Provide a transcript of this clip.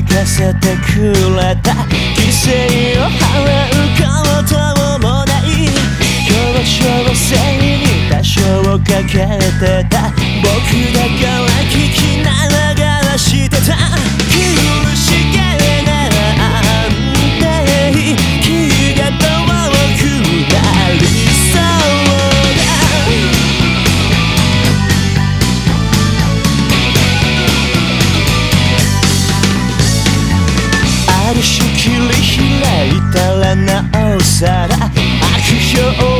させてくれた。犠牲を払うこともない。校長生に多少かけてた。切り開いたらなおさら悪評